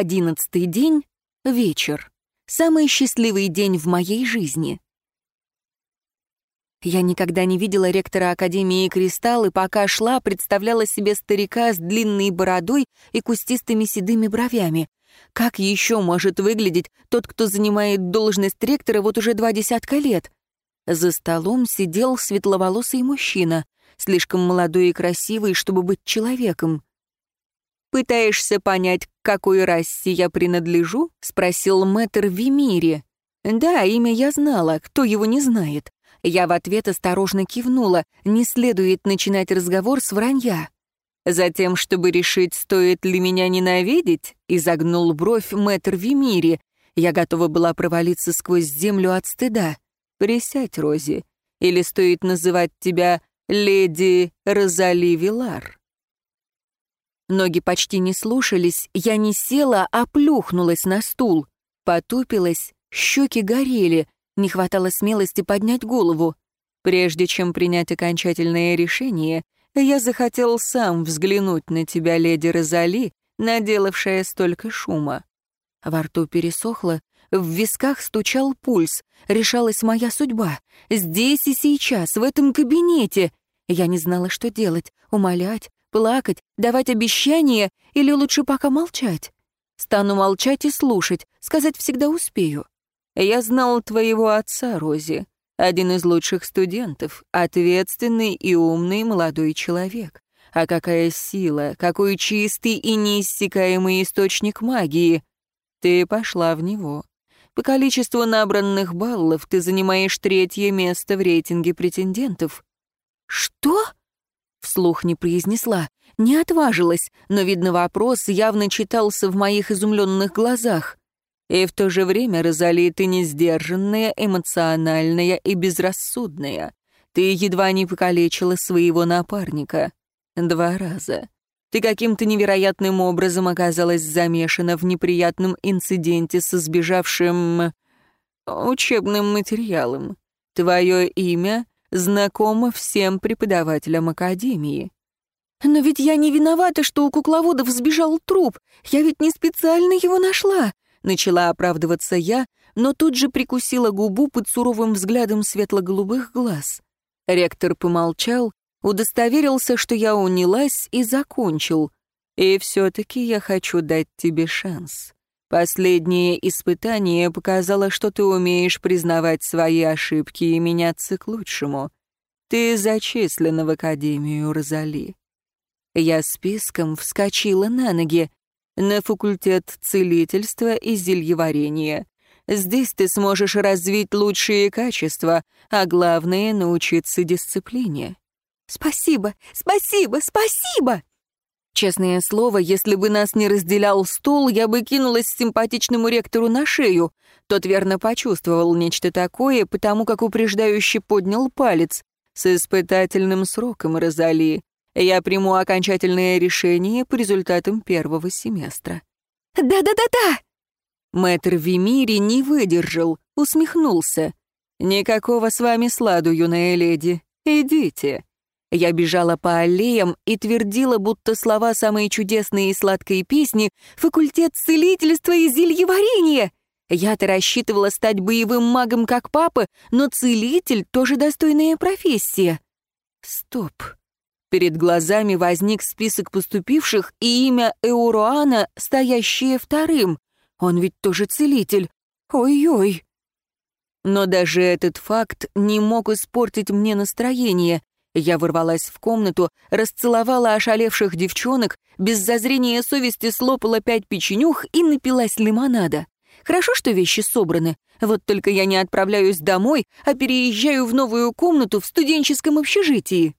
Одиннадцатый день — вечер. Самый счастливый день в моей жизни. Я никогда не видела ректора Академии Кристалл, и пока шла, представляла себе старика с длинной бородой и кустистыми седыми бровями. Как еще может выглядеть тот, кто занимает должность ректора вот уже два десятка лет? За столом сидел светловолосый мужчина, слишком молодой и красивый, чтобы быть человеком. «Пытаешься понять, к какой расе я принадлежу?» — спросил мэтр Вимири. «Да, имя я знала, кто его не знает». Я в ответ осторожно кивнула, не следует начинать разговор с вранья. Затем, чтобы решить, стоит ли меня ненавидеть, изогнул бровь мэтр Вимири. Я готова была провалиться сквозь землю от стыда. «Присядь, Рози, или стоит называть тебя леди Розали Вилар?» Ноги почти не слушались, я не села, а плюхнулась на стул. Потупилась, щеки горели, не хватало смелости поднять голову. Прежде чем принять окончательное решение, я захотел сам взглянуть на тебя, леди Розали, наделавшая столько шума. Во рту пересохло, в висках стучал пульс, решалась моя судьба. Здесь и сейчас, в этом кабинете. Я не знала, что делать, умолять, Плакать, давать обещания или лучше пока молчать? Стану молчать и слушать, сказать всегда успею. Я знал твоего отца, Рози, один из лучших студентов, ответственный и умный молодой человек. А какая сила, какой чистый и неиссякаемый источник магии. Ты пошла в него. По количеству набранных баллов ты занимаешь третье место в рейтинге претендентов. Что? Вслух не произнесла, не отважилась, но, видно, вопрос явно читался в моих изумленных глазах. И в то же время, Розали, ты не сдержанная, эмоциональная и безрассудная. Ты едва не покалечила своего напарника. Два раза. Ты каким-то невероятным образом оказалась замешана в неприятном инциденте со сбежавшим... учебным материалом. Твое имя знакома всем преподавателям Академии. «Но ведь я не виновата, что у кукловодов сбежал труп. Я ведь не специально его нашла», — начала оправдываться я, но тут же прикусила губу под суровым взглядом светло-голубых глаз. Ректор помолчал, удостоверился, что я унялась, и закончил. «И все-таки я хочу дать тебе шанс. Последнее испытание показало, что ты умеешь признавать свои ошибки и меняться к лучшему. Ты зачислена в Академию Розали. Я списком вскочила на ноги на факультет целительства и зельеварения. Здесь ты сможешь развить лучшие качества, а главное — научиться дисциплине. «Спасибо, спасибо, спасибо!» Честное слово, если бы нас не разделял стул, я бы кинулась симпатичному ректору на шею. Тот верно почувствовал нечто такое, потому как упреждающе поднял палец. С испытательным сроком, Розали. Я приму окончательное решение по результатам первого семестра. «Да-да-да-да!» Мэтр Вимири не выдержал, усмехнулся. «Никакого с вами сладу, юная леди. Идите». Я бежала по аллеям и твердила, будто слова самой чудесной и сладкой песни — факультет целительства и зельеварения. Я-то рассчитывала стать боевым магом, как папа, но целитель — тоже достойная профессия. Стоп. Перед глазами возник список поступивших и имя Эуруана, стоящее вторым. Он ведь тоже целитель. Ой-ой. Но даже этот факт не мог испортить мне настроение. Я ворвалась в комнату, расцеловала ошалевших девчонок, без зазрения совести слопала пять печенюх и напилась лимонада. Хорошо, что вещи собраны. Вот только я не отправляюсь домой, а переезжаю в новую комнату в студенческом общежитии.